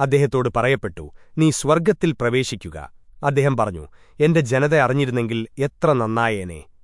അദ്ദേഹത്തോട് പറയപ്പെട്ടു നീ സ്വർഗത്തിൽ പ്രവേശിക്കുക. അദ്ദേഹം പറഞ്ഞു എന്റെ ജനത അറിഞ്ഞിരുന്നെങ്കിൽ എത്ര നന്നായേനെ.